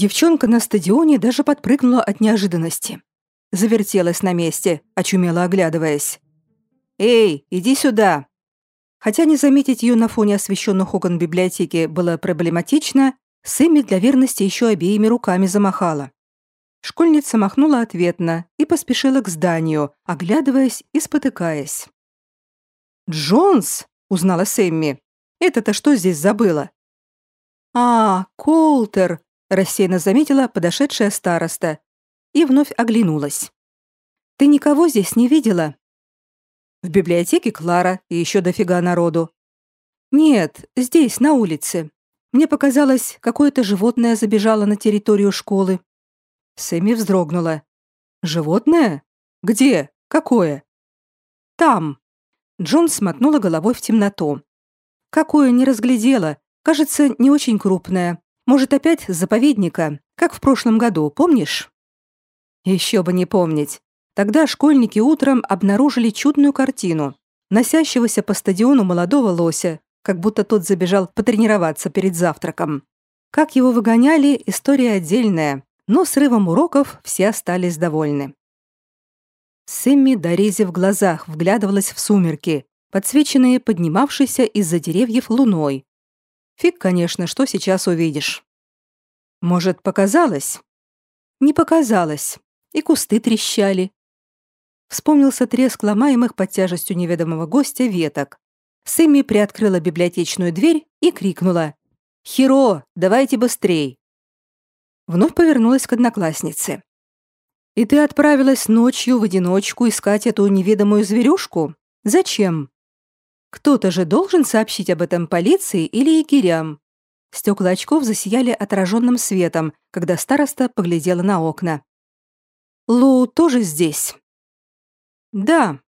Девчонка на стадионе даже подпрыгнула от неожиданности. Завертелась на месте, очумело оглядываясь. «Эй, иди сюда!» Хотя не заметить ее на фоне освещенных окон библиотеки было проблематично, Сэмми для верности еще обеими руками замахала. Школьница махнула ответно и поспешила к зданию, оглядываясь и спотыкаясь. «Джонс!» — узнала Сэмми. «Это-то что здесь забыла?» «А, Колтер!» рассеянно заметила подошедшая староста и вновь оглянулась. Ты никого здесь не видела? В библиотеке Клара и еще дофига народу. Нет, здесь, на улице. Мне показалось, какое-то животное забежало на территорию школы. Сэмми вздрогнула. Животное? Где? Какое? Там. Джон смотнула головой в темноту. Какое не разглядела. Кажется, не очень крупное. Может, опять с заповедника, как в прошлом году, помнишь? Еще бы не помнить. Тогда школьники утром обнаружили чудную картину носящегося по стадиону молодого лося, как будто тот забежал потренироваться перед завтраком. Как его выгоняли, история отдельная, но срывом уроков все остались довольны. Сэмми, дорези в глазах, вглядывалась в сумерки, подсвеченные поднимавшейся из-за деревьев луной, Фиг, конечно, что сейчас увидишь. Может, показалось? Не показалось. И кусты трещали. Вспомнился треск ломаемых под тяжестью неведомого гостя веток. Сэмми приоткрыла библиотечную дверь и крикнула. «Хиро, давайте быстрей!» Вновь повернулась к однокласснице. «И ты отправилась ночью в одиночку искать эту неведомую зверюшку? Зачем?» Кто-то же должен сообщить об этом полиции или егерям. Стекла очков засияли отраженным светом, когда староста поглядела на окна. Лу тоже здесь. Да.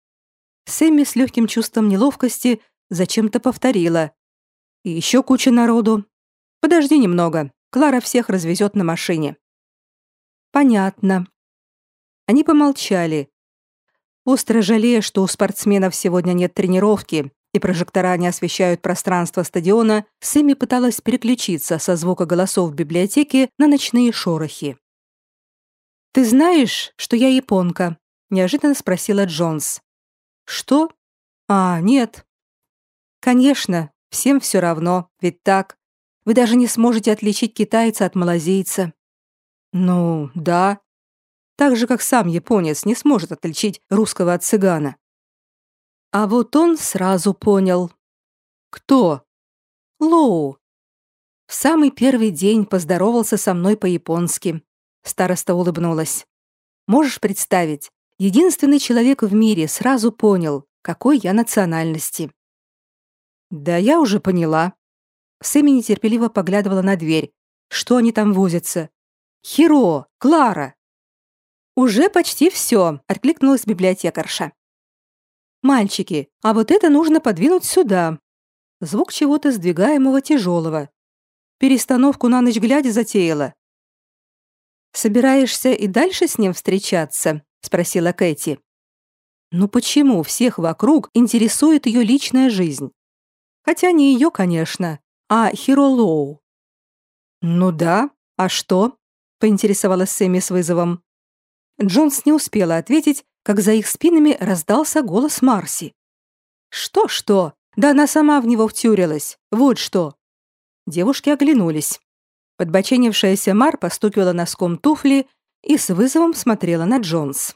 Сэмми с легким чувством неловкости зачем-то повторила. И еще куча народу. Подожди немного. Клара всех развезет на машине. Понятно. Они помолчали. Остро жалея, что у спортсменов сегодня нет тренировки, и прожектора не освещают пространство стадиона, Сэмми пыталась переключиться со звука голосов в библиотеке на ночные шорохи. «Ты знаешь, что я японка?» – неожиданно спросила Джонс. «Что? А, нет». «Конечно, всем все равно, ведь так. Вы даже не сможете отличить китайца от малазийца». «Ну, да. Так же, как сам японец не сможет отличить русского от цыгана. А вот он сразу понял. Кто? Лоу. В самый первый день поздоровался со мной по-японски. Староста улыбнулась. Можешь представить, единственный человек в мире сразу понял, какой я национальности. Да я уже поняла. Сэмми нетерпеливо поглядывала на дверь. Что они там возятся? Хиро, Клара. Уже почти все, откликнулась библиотекарша. «Мальчики, а вот это нужно подвинуть сюда». Звук чего-то сдвигаемого тяжелого. Перестановку на ночь глядя затеяла. «Собираешься и дальше с ним встречаться?» — спросила Кэти. «Ну почему всех вокруг интересует ее личная жизнь? Хотя не ее, конечно, а Хиро Лоу». «Ну да, а что?» — поинтересовалась Сэмми с вызовом. Джонс не успела ответить, как за их спинами раздался голос Марси. «Что-что? Да она сама в него втюрилась. Вот что!» Девушки оглянулись. Подбоченившаяся Мар постукивала носком туфли и с вызовом смотрела на Джонс.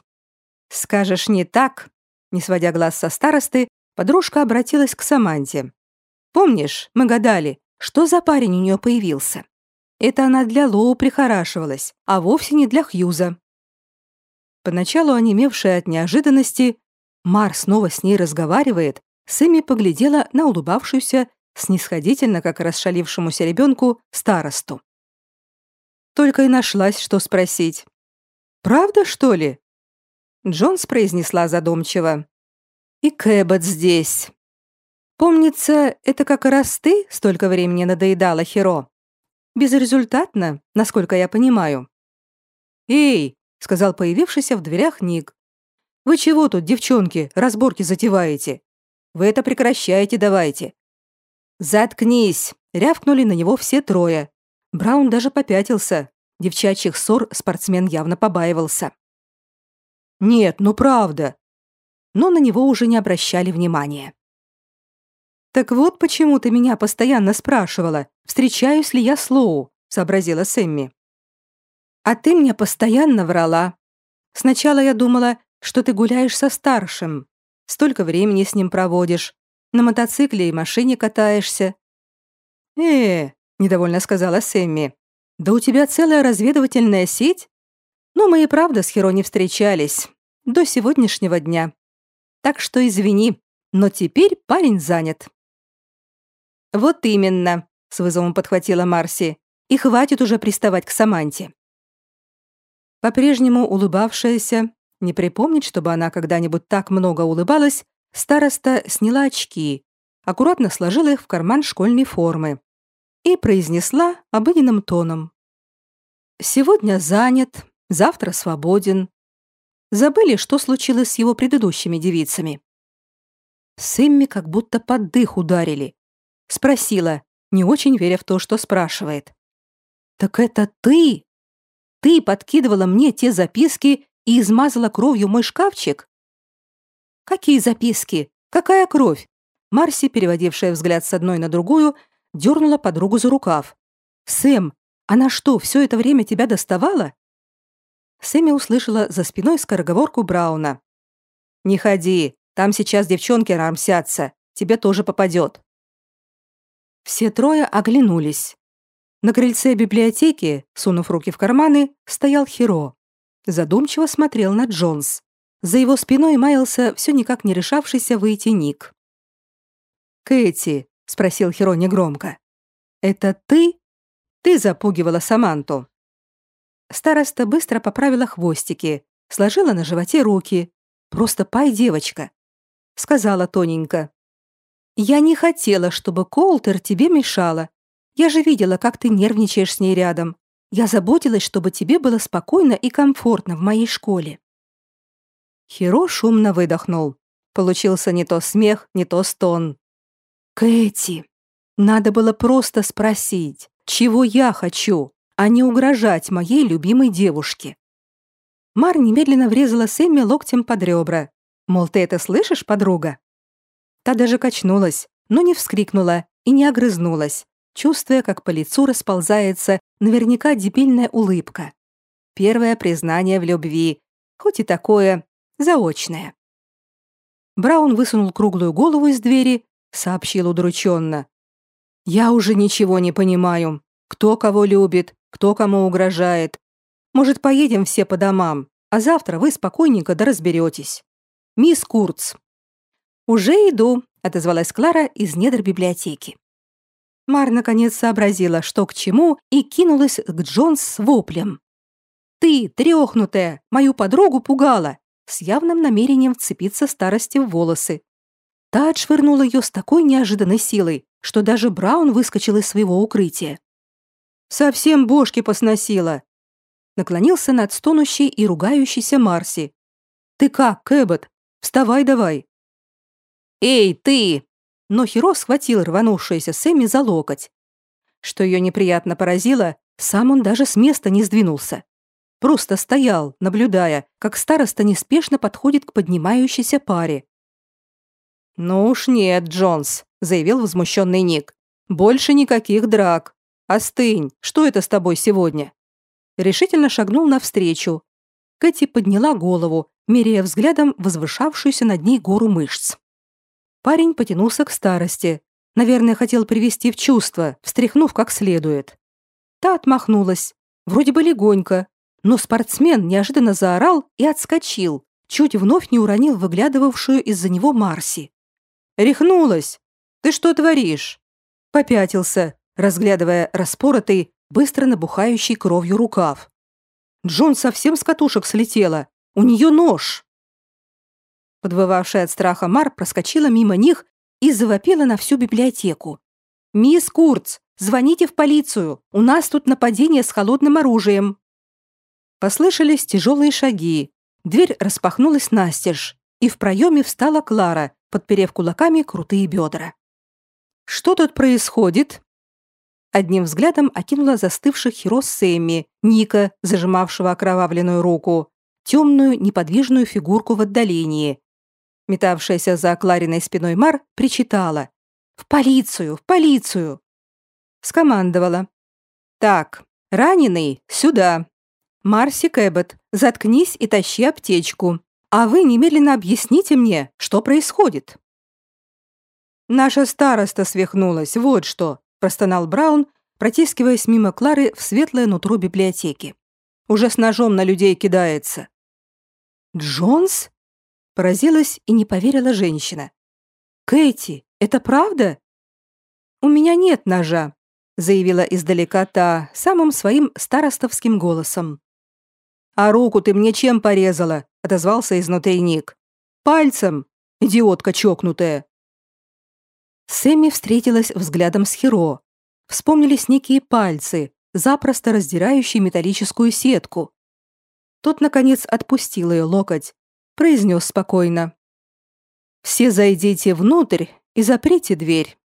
«Скажешь не так?» Не сводя глаз со старосты, подружка обратилась к Саманте. «Помнишь, мы гадали, что за парень у нее появился? Это она для Лоу прихорашивалась, а вовсе не для Хьюза. Поначалу онемевшая от неожиданности, Мар снова с ней разговаривает, Сэмми поглядела на улыбавшуюся, снисходительно, как расшалившемуся ребенку, старосту. Только и нашлась, что спросить. «Правда, что ли?» Джонс произнесла задумчиво. «И Кэббот здесь». Помнится, это как раз ты столько времени надоедала Херо. Безрезультатно, насколько я понимаю. «Эй!» — сказал появившийся в дверях Ник. «Вы чего тут, девчонки, разборки затеваете? Вы это прекращаете давайте». «Заткнись!» — рявкнули на него все трое. Браун даже попятился. Девчачьих ссор спортсмен явно побаивался. «Нет, ну правда!» Но на него уже не обращали внимания. «Так вот почему ты меня постоянно спрашивала, встречаюсь ли я с Лоу», — сообразила Сэмми. «А ты мне постоянно врала. Сначала я думала, что ты гуляешь со старшим. Столько времени с ним проводишь. На мотоцикле и машине катаешься». «Э, недовольно сказала Сэмми. «Да у тебя целая разведывательная сеть? Ну, мы и правда с Херо не встречались. До сегодняшнего дня. Так что извини, но теперь парень занят». «Вот именно», — с вызовом подхватила Марси. «И хватит уже приставать к Саманте». По-прежнему улыбавшаяся, не припомнить, чтобы она когда-нибудь так много улыбалась, староста сняла очки, аккуратно сложила их в карман школьной формы и произнесла обыденным тоном. «Сегодня занят, завтра свободен. Забыли, что случилось с его предыдущими девицами?» Сэмми как будто под дых ударили. Спросила, не очень веря в то, что спрашивает. «Так это ты? Ты подкидывала мне те записки и измазала кровью мой шкафчик?» «Какие записки? Какая кровь?» Марси, переводившая взгляд с одной на другую, дернула подругу за рукав. «Сэм, она что, все это время тебя доставала?» Сэмми услышала за спиной скороговорку Брауна. «Не ходи, там сейчас девчонки рамсятся, тебе тоже попадет». Все трое оглянулись. На крыльце библиотеки, сунув руки в карманы, стоял Хиро. Задумчиво смотрел на Джонс. За его спиной маялся все никак не решавшийся выйти Ник. «Кэти», — спросил Хиро негромко, — «это ты? Ты запугивала Саманту». Староста быстро поправила хвостики, сложила на животе руки. «Просто пай, девочка», — сказала тоненько. Я не хотела, чтобы Колтер тебе мешала. Я же видела, как ты нервничаешь с ней рядом. Я заботилась, чтобы тебе было спокойно и комфортно в моей школе». Хиро шумно выдохнул. Получился не то смех, не то стон. «Кэти, надо было просто спросить, чего я хочу, а не угрожать моей любимой девушке». Мар немедленно врезала Сэмми локтем под ребра. Мол, ты это слышишь, подруга? Та даже качнулась, но не вскрикнула и не огрызнулась, чувствуя, как по лицу расползается наверняка дебильная улыбка. Первое признание в любви, хоть и такое заочное. Браун высунул круглую голову из двери, сообщил удрученно. «Я уже ничего не понимаю. Кто кого любит, кто кому угрожает. Может, поедем все по домам, а завтра вы спокойненько да разберетесь. Мисс Курц, «Уже иду», — отозвалась Клара из недр библиотеки. Мар наконец сообразила, что к чему, и кинулась к Джонс с воплем. «Ты, трёхнутая, мою подругу пугала!» с явным намерением вцепиться старости в волосы. Та отшвырнула ее с такой неожиданной силой, что даже Браун выскочил из своего укрытия. «Совсем бошки посносила!» Наклонился над стонущей и ругающейся Марси. «Ты как, Кэббот? Вставай давай!» «Эй, ты!» Но Хиро схватил рванувшуюся Сэмми за локоть. Что ее неприятно поразило, сам он даже с места не сдвинулся. Просто стоял, наблюдая, как староста неспешно подходит к поднимающейся паре. «Ну уж нет, Джонс», — заявил возмущенный Ник. «Больше никаких драк. Остынь, что это с тобой сегодня?» Решительно шагнул навстречу. Кэти подняла голову, меряя взглядом возвышавшуюся над ней гору мышц. Парень потянулся к старости. Наверное, хотел привести в чувство, встряхнув как следует. Та отмахнулась. Вроде бы легонько. Но спортсмен неожиданно заорал и отскочил. Чуть вновь не уронил выглядывавшую из-за него Марси. «Рехнулась! Ты что творишь?» Попятился, разглядывая распоротый, быстро набухающий кровью рукав. Джон совсем с катушек слетела. У нее нож. Подвывавшая от страха Мар проскочила мимо них и завопила на всю библиотеку. «Мисс Курц, звоните в полицию! У нас тут нападение с холодным оружием!» Послышались тяжелые шаги. Дверь распахнулась настежь, и в проеме встала Клара, подперев кулаками крутые бедра. «Что тут происходит?» Одним взглядом окинула застывших Хиро с Сэмми, Ника, зажимавшего окровавленную руку, темную неподвижную фигурку в отдалении. Метавшаяся за Клариной спиной Мар причитала. «В полицию! В полицию!» Скомандовала. «Так, раненый, сюда. Марси Кэббет, заткнись и тащи аптечку. А вы немедленно объясните мне, что происходит». «Наша староста свихнулась, вот что», простонал Браун, протискиваясь мимо Клары в светлое нутро библиотеки. Уже с ножом на людей кидается. Джонс? Поразилась и не поверила женщина. Кэти, это правда? У меня нет ножа, заявила издалека та самым своим старостовским голосом. А руку ты мне чем порезала? отозвался изнутри Ник. Пальцем, идиотка чокнутая. Сэмми встретилась взглядом с Хиро. Вспомнились некие пальцы, запросто раздирающие металлическую сетку. Тот, наконец, отпустил ее локоть, произнес спокойно. «Все зайдите внутрь и заприте дверь.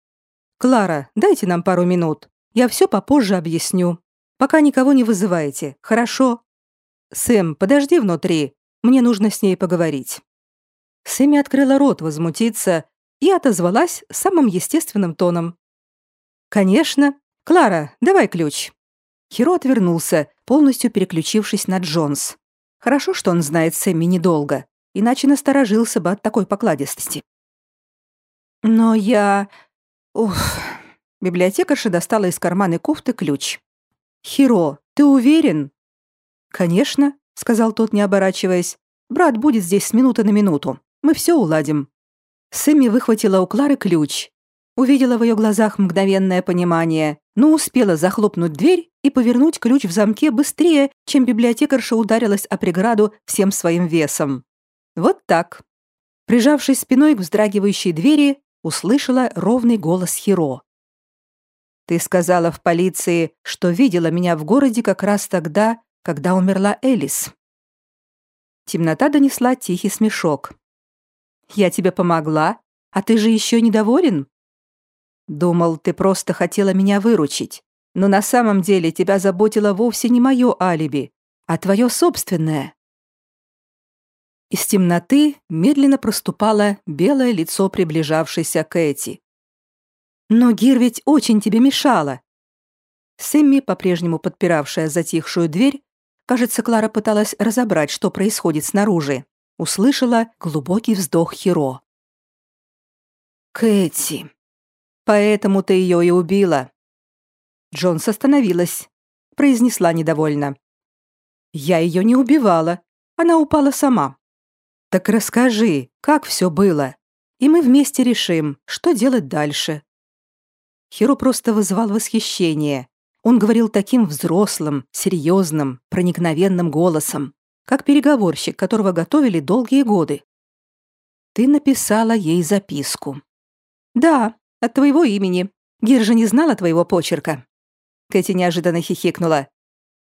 Клара, дайте нам пару минут. Я все попозже объясню. Пока никого не вызывайте, хорошо? Сэм, подожди внутри. Мне нужно с ней поговорить». Сэмми открыла рот возмутиться, и отозвалась самым естественным тоном. «Конечно. Клара, давай ключ». Хиро отвернулся, полностью переключившись на Джонс. Хорошо, что он знает Сэмми недолго, иначе насторожился бы от такой покладистости. «Но я... Ух...» Библиотекарша достала из кармана кофты ключ. «Хиро, ты уверен?» «Конечно», — сказал тот, не оборачиваясь. «Брат будет здесь с минуты на минуту. Мы все уладим». Сэмми выхватила у Клары ключ. Увидела в ее глазах мгновенное понимание, но успела захлопнуть дверь и повернуть ключ в замке быстрее, чем библиотекарша ударилась о преграду всем своим весом. Вот так. Прижавшись спиной к вздрагивающей двери, услышала ровный голос Хиро. «Ты сказала в полиции, что видела меня в городе как раз тогда, когда умерла Элис». Темнота донесла тихий смешок. Я тебе помогла, а ты же еще недоволен? Думал, ты просто хотела меня выручить. Но на самом деле тебя заботило вовсе не мое алиби, а твое собственное. Из темноты медленно проступало белое лицо приближавшейся Кэти. «Но Гир ведь очень тебе мешала!» Сэмми, по-прежнему подпиравшая затихшую дверь, кажется, Клара пыталась разобрать, что происходит снаружи услышала глубокий вздох Хиро. «Кэти, поэтому ты ее и убила». Джонс остановилась, произнесла недовольно. «Я ее не убивала, она упала сама». «Так расскажи, как все было, и мы вместе решим, что делать дальше». Хиро просто вызывал восхищение. Он говорил таким взрослым, серьезным, проникновенным голосом как переговорщик, которого готовили долгие годы. Ты написала ей записку. Да, от твоего имени. Гир же не знала твоего почерка. Кэти неожиданно хихикнула.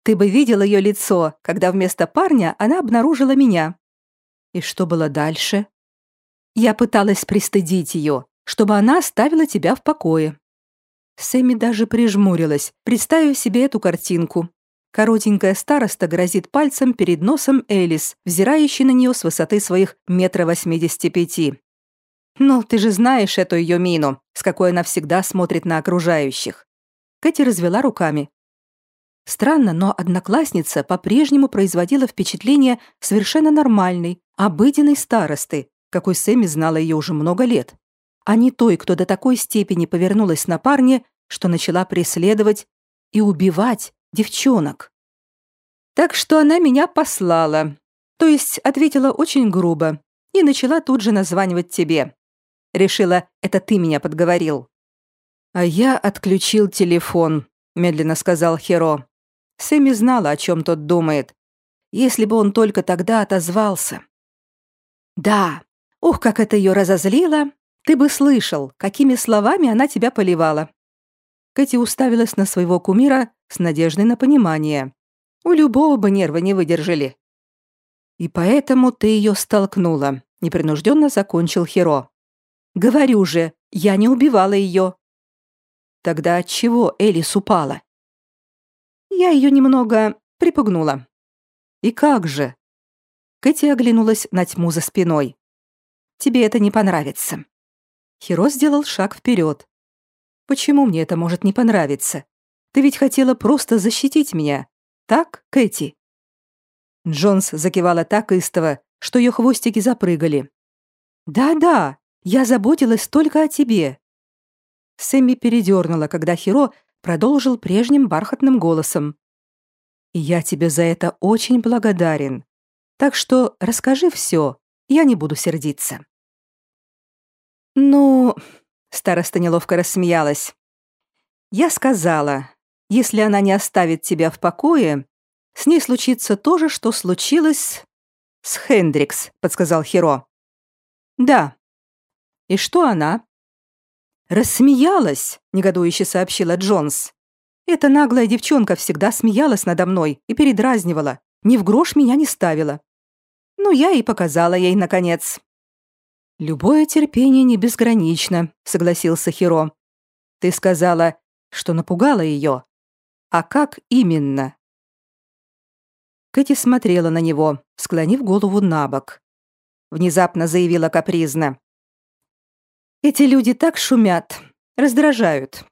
Ты бы видел ее лицо, когда вместо парня она обнаружила меня. И что было дальше? Я пыталась пристыдить ее, чтобы она оставила тебя в покое. Сэмми даже прижмурилась, представив себе эту картинку. Коротенькая староста грозит пальцем перед носом Элис, взирающей на нее с высоты своих метра восьмидесяти пяти. «Ну, ты же знаешь эту ее мину, с какой она всегда смотрит на окружающих». Кэти развела руками. Странно, но одноклассница по-прежнему производила впечатление совершенно нормальной, обыденной старосты, какой Сэмми знала ее уже много лет, а не той, кто до такой степени повернулась на парня, что начала преследовать и убивать девчонок. Так что она меня послала, то есть ответила очень грубо и начала тут же названивать тебе. Решила, это ты меня подговорил. А я отключил телефон, медленно сказал Херо. Сэмми знала, о чем тот думает. Если бы он только тогда отозвался. Да, ух, как это ее разозлило, Ты бы слышал, какими словами она тебя поливала. Кэти уставилась на своего кумира с надеждой на понимание. У любого бы нервы не выдержали. И поэтому ты ее столкнула, непринужденно закончил Хиро. Говорю же, я не убивала ее. Тогда от чего Элис упала? Я ее немного припугнула. И как же? Кэти оглянулась на тьму за спиной. Тебе это не понравится. Хиро сделал шаг вперед. Почему мне это может не понравиться? Ты ведь хотела просто защитить меня. Так, Кэти? Джонс закивала так истово, что ее хвостики запрыгали. «Да-да, я заботилась только о тебе». Сэмми передернула, когда Хиро продолжил прежним бархатным голосом. «И я тебе за это очень благодарен. Так что расскажи все, я не буду сердиться». «Ну...» — староста неловко рассмеялась. «Я сказала, если она не оставит тебя в покое, с ней случится то же, что случилось с Хендрикс», — подсказал Хиро. «Да». «И что она?» «Рассмеялась», — негодующе сообщила Джонс. «Эта наглая девчонка всегда смеялась надо мной и передразнивала, ни в грош меня не ставила. Ну, я и показала ей, наконец». «Любое терпение не безгранично», — согласился Хиро. «Ты сказала, что напугала ее. А как именно?» Кэти смотрела на него, склонив голову на бок. Внезапно заявила капризно. «Эти люди так шумят, раздражают».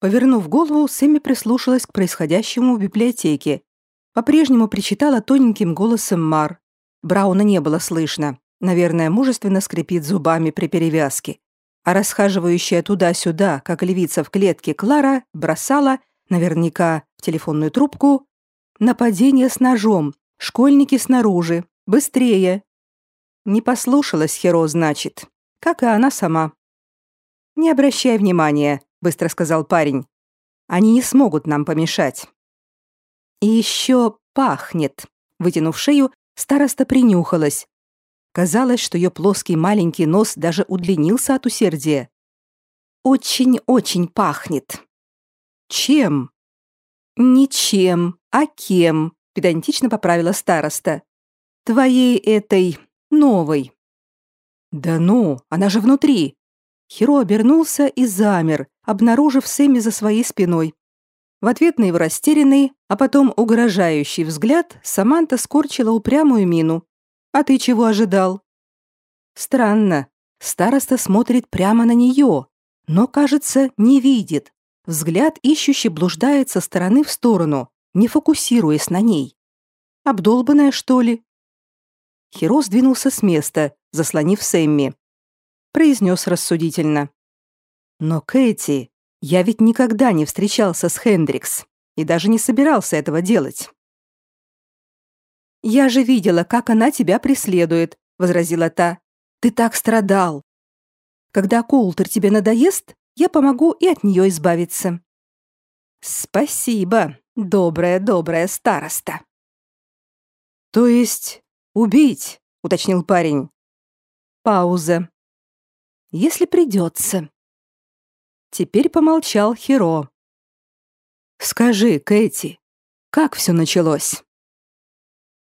Повернув голову, Сэмми прислушалась к происходящему в библиотеке. По-прежнему причитала тоненьким голосом Мар. Брауна не было слышно. Наверное, мужественно скрипит зубами при перевязке. А расхаживающая туда-сюда, как львица в клетке, Клара бросала, наверняка, в телефонную трубку Нападение с ножом. Школьники снаружи. Быстрее. Не послушалась Херо, значит. Как и она сама. Не обращай внимания, быстро сказал парень. Они не смогут нам помешать. И еще пахнет. Вытянув шею, староста принюхалась. Казалось, что ее плоский маленький нос даже удлинился от усердия. Очень-очень пахнет. Чем? Ничем. «А кем?» — педантично поправила староста. «Твоей этой... новой». «Да ну, она же внутри!» Хиро обернулся и замер, обнаружив Сэмми за своей спиной. В ответ на его растерянный, а потом угрожающий взгляд Саманта скорчила упрямую мину. «А ты чего ожидал?» Странно. Староста смотрит прямо на нее, но, кажется, не видит. Взгляд ищущий блуждает со стороны в сторону, не фокусируясь на ней. Обдолбанная, что ли? Хиро сдвинулся с места, заслонив Сэмми. Произнес рассудительно. «Но, Кэти, я ведь никогда не встречался с Хендрикс и даже не собирался этого делать». «Я же видела, как она тебя преследует», — возразила та. «Ты так страдал. Когда Коултер тебе надоест, я помогу и от нее избавиться». «Спасибо», Добрая, добрая староста. То есть убить, уточнил парень. Пауза. Если придется. Теперь помолчал Хиро. Скажи, Кэти, как все началось?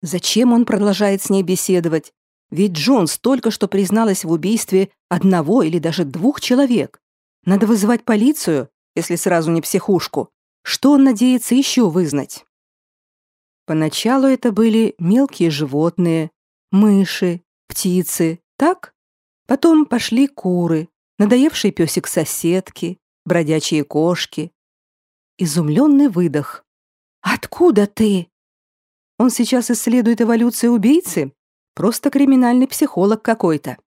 Зачем он продолжает с ней беседовать? Ведь Джонс только что призналась в убийстве одного или даже двух человек. Надо вызывать полицию, если сразу не психушку. Что он надеется еще вызнать? Поначалу это были мелкие животные, мыши, птицы, так? Потом пошли куры, надоевший песик соседки, бродячие кошки. Изумленный выдох. «Откуда ты?» Он сейчас исследует эволюцию убийцы? Просто криминальный психолог какой-то.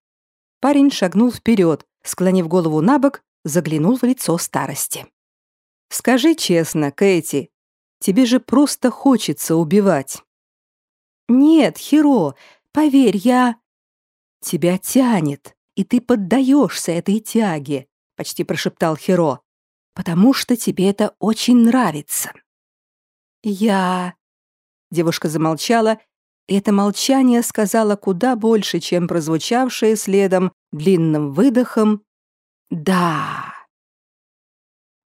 Парень шагнул вперед, склонив голову на бок, заглянул в лицо старости. Скажи честно, Кэти, тебе же просто хочется убивать. Нет, Хиро, поверь, я... Тебя тянет, и ты поддаешься этой тяге, почти прошептал Хиро, потому что тебе это очень нравится. Я... Девушка замолчала, и это молчание сказала куда больше, чем прозвучавшее следом длинным выдохом «Да».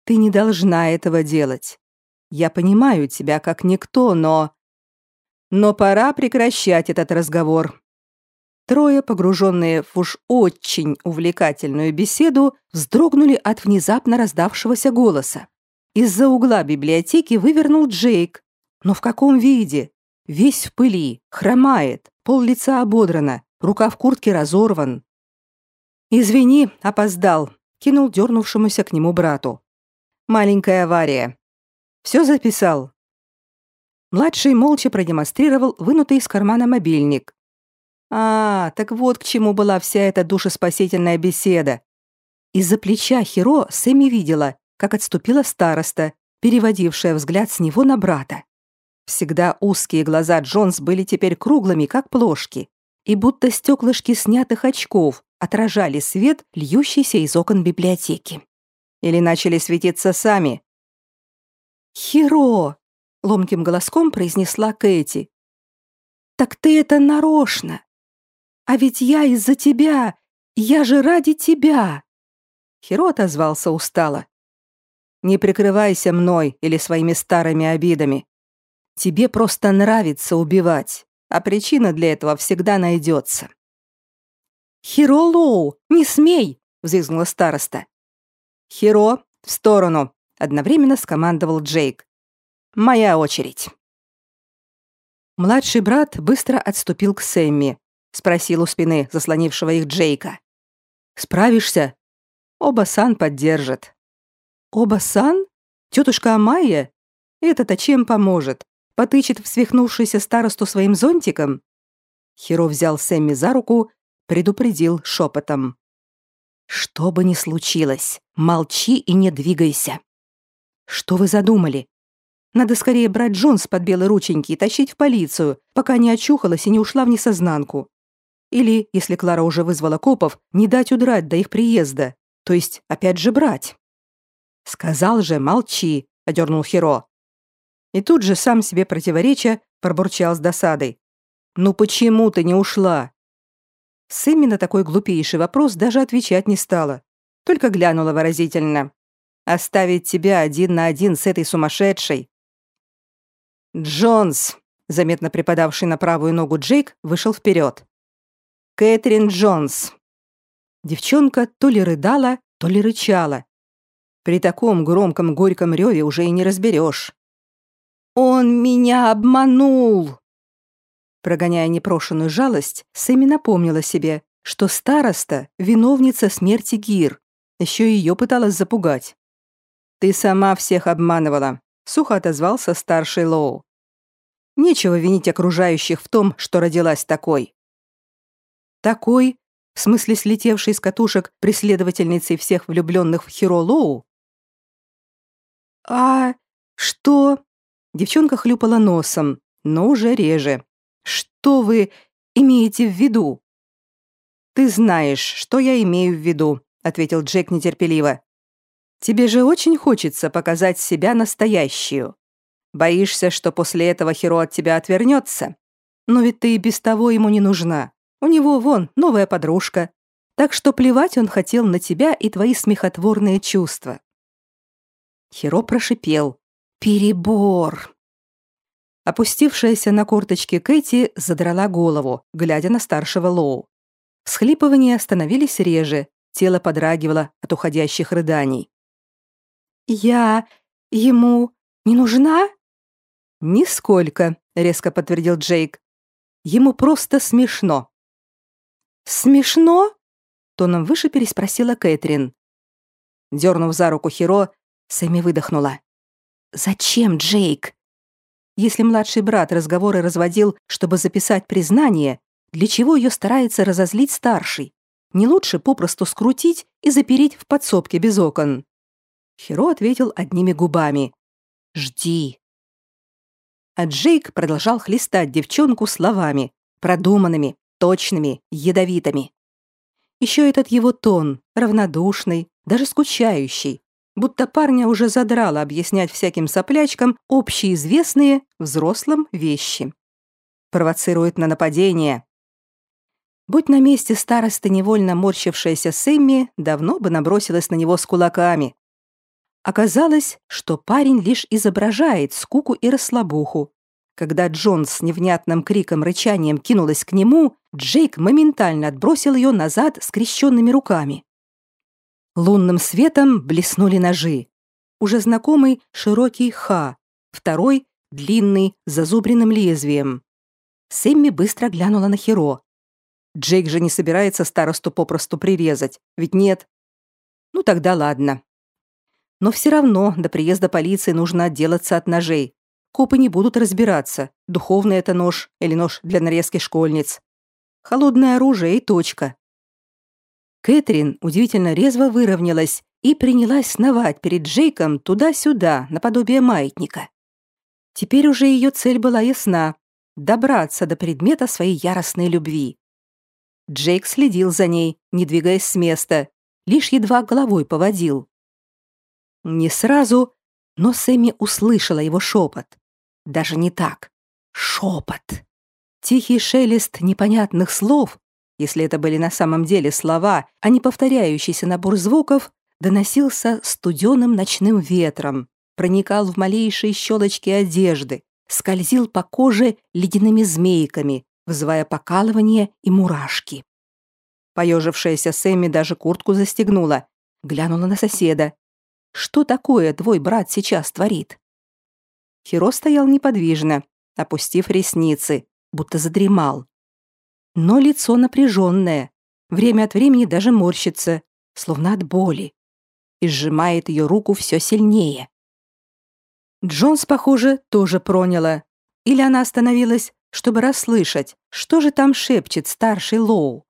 «Ты не должна этого делать. Я понимаю тебя как никто, но...» «Но пора прекращать этот разговор». Трое, погруженные в уж очень увлекательную беседу, вздрогнули от внезапно раздавшегося голоса. Из-за угла библиотеки вывернул Джейк. Но в каком виде? Весь в пыли, хромает, пол лица ободрано, рука в куртке разорван. «Извини, опоздал», — кинул дернувшемуся к нему брату. «Маленькая авария. Все записал?» Младший молча продемонстрировал вынутый из кармана мобильник. «А, так вот к чему была вся эта душеспасительная беседа». Из-за плеча Хиро Сэмми видела, как отступила староста, переводившая взгляд с него на брата. Всегда узкие глаза Джонс были теперь круглыми, как плошки, и будто стеклышки снятых очков отражали свет, льющийся из окон библиотеки. Или начали светиться сами. «Хиро!» — ломким голоском произнесла Кэти. «Так ты это нарочно! А ведь я из-за тебя! Я же ради тебя!» Хиро отозвался устало. «Не прикрывайся мной или своими старыми обидами. Тебе просто нравится убивать, а причина для этого всегда найдется. «Хиро Лоу, не смей!» — взвизгнула староста. «Хиро, в сторону!» — одновременно скомандовал Джейк. «Моя очередь». Младший брат быстро отступил к Сэмми, спросил у спины заслонившего их Джейка. «Справишься?» «Оба-сан поддержит». «Оба-сан? Тетушка Амайя? Это-то чем поможет? Потычет в свихнувшуюся старосту своим зонтиком?» Хиро взял Сэмми за руку, предупредил шепотом. «Что бы ни случилось, молчи и не двигайся». «Что вы задумали? Надо скорее брать Джонс под белые рученьки и тащить в полицию, пока не очухалась и не ушла в несознанку. Или, если Клара уже вызвала копов, не дать удрать до их приезда, то есть опять же брать». «Сказал же, молчи», — одернул Хиро. И тут же сам себе противореча пробурчал с досадой. «Ну почему ты не ушла?» Сэмми на такой глупейший вопрос даже отвечать не стала. Только глянула выразительно. «Оставить тебя один на один с этой сумасшедшей?» «Джонс!» заметно припадавший на правую ногу Джейк вышел вперед. «Кэтрин Джонс!» Девчонка то ли рыдала, то ли рычала. При таком громком горьком реве уже и не разберешь. Он меня обманул!» Прогоняя непрошенную жалость, Сэмми напомнила себе, что староста — виновница смерти Гир. Еще ее пыталась запугать. «Ты сама всех обманывала», — сухо отозвался старший Лоу. «Нечего винить окружающих в том, что родилась такой». «Такой?» В смысле слетевшей с катушек преследовательницей всех влюбленных в Хиро Лоу? «А что?» Девчонка хлюпала носом, но уже реже. «Что вы имеете в виду?» «Ты знаешь, что я имею в виду», — ответил Джек нетерпеливо. «Тебе же очень хочется показать себя настоящую. Боишься, что после этого Хиро от тебя отвернется? Но ведь ты и без того ему не нужна. У него, вон, новая подружка. Так что плевать он хотел на тебя и твои смехотворные чувства». Хиро прошипел. Перебор. Опустившаяся на корточки Кэти задрала голову, глядя на старшего Лоу. Всхлипывания становились реже, тело подрагивало от уходящих рыданий. «Я... ему... не нужна?» «Нисколько», — резко подтвердил Джейк. «Ему просто смешно». «Смешно?» — тоном выше переспросила Кэтрин. Дернув за руку Хиро, Сэмми выдохнула. Зачем, Джейк? Если младший брат разговоры разводил, чтобы записать признание, для чего ее старается разозлить старший? Не лучше попросту скрутить и запереть в подсобке без окон? Хиро ответил одними губами. «Жди». А Джейк продолжал хлестать девчонку словами, продуманными, точными, ядовитыми. Еще этот его тон, равнодушный, даже скучающий, будто парня уже задрало объяснять всяким соплячкам общеизвестные взрослым вещи. Провоцирует на нападение. Будь на месте старосты невольно морщившаяся Сэмми, давно бы набросилась на него с кулаками. Оказалось, что парень лишь изображает скуку и расслабуху. Когда Джон с невнятным криком-рычанием кинулась к нему, Джейк моментально отбросил ее назад скрещенными руками. Лунным светом блеснули ножи. Уже знакомый широкий ха, второй — длинный, с зазубренным лезвием. Сэмми быстро глянула на Херо. Джейк же не собирается старосту попросту прирезать, ведь нет? Ну тогда ладно. Но все равно до приезда полиции нужно отделаться от ножей. Копы не будут разбираться, духовный это нож или нож для нарезки школьниц. Холодное оружие и точка. Кэтрин удивительно резво выровнялась и принялась сновать перед Джейком туда-сюда, наподобие маятника. Теперь уже ее цель была ясна — добраться до предмета своей яростной любви. Джейк следил за ней, не двигаясь с места, лишь едва головой поводил. Не сразу, но Сэмми услышала его шепот. Даже не так. Шепот. Тихий шелест непонятных слов, если это были на самом деле слова, а не повторяющийся набор звуков, доносился студеным ночным ветром, проникал в малейшие щелочки одежды, скользил по коже ледяными змейками, вызывая покалывание и мурашки. Поежившаяся Сэмми даже куртку застегнула, глянула на соседа. «Что такое твой брат сейчас творит?» Хиро стоял неподвижно, опустив ресницы, будто задремал но лицо напряженное, время от времени даже морщится, словно от боли, и сжимает ее руку все сильнее. Джонс, похоже, тоже проняла. Или она остановилась, чтобы расслышать, что же там шепчет старший Лоу.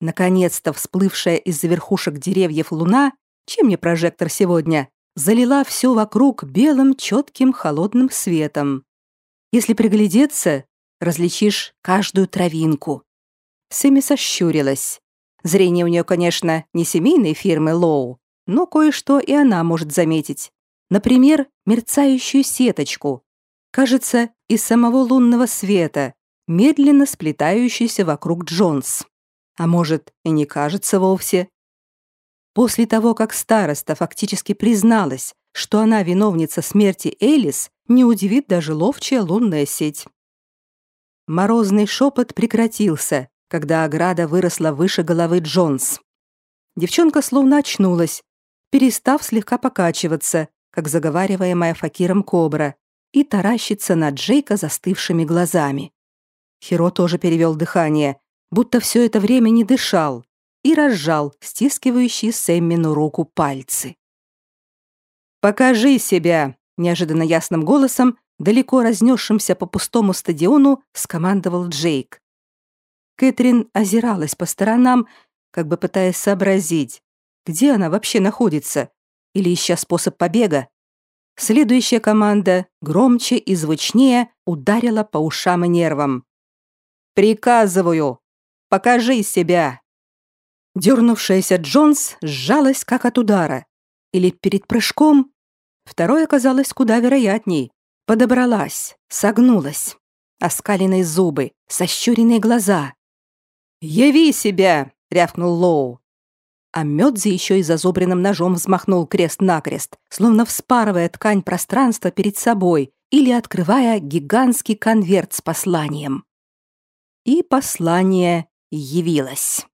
Наконец-то всплывшая из-за верхушек деревьев луна, чем не прожектор сегодня, залила все вокруг белым четким холодным светом. Если приглядеться, различишь каждую травинку. Сэмми сощурилась. Зрение у нее, конечно, не семейной фирмы Лоу, но кое-что и она может заметить. Например, мерцающую сеточку. Кажется, из самого лунного света, медленно сплетающуюся вокруг Джонс. А может, и не кажется вовсе. После того, как староста фактически призналась, что она виновница смерти Элис, не удивит даже ловчая лунная сеть. Морозный шепот прекратился, когда ограда выросла выше головы Джонс. Девчонка словно очнулась, перестав слегка покачиваться, как заговариваемая факиром кобра, и таращиться на Джейка застывшими глазами. Хиро тоже перевел дыхание, будто все это время не дышал, и разжал стискивающие Сэммину руку пальцы. «Покажи себя!» — неожиданно ясным голосом далеко разнесшимся по пустому стадиону, скомандовал Джейк. Кэтрин озиралась по сторонам, как бы пытаясь сообразить, где она вообще находится, или ища способ побега. Следующая команда громче и звучнее ударила по ушам и нервам. «Приказываю! Покажи себя!» Дернувшаяся Джонс сжалась, как от удара. Или перед прыжком. Второе оказалось куда вероятней подобралась, согнулась. Оскаленные зубы, сощуренные глаза. «Яви себя!» — рявкнул Лоу. А Мёдзи еще и зазубренным ножом взмахнул крест-накрест, словно вспарывая ткань пространства перед собой или открывая гигантский конверт с посланием. И послание явилось.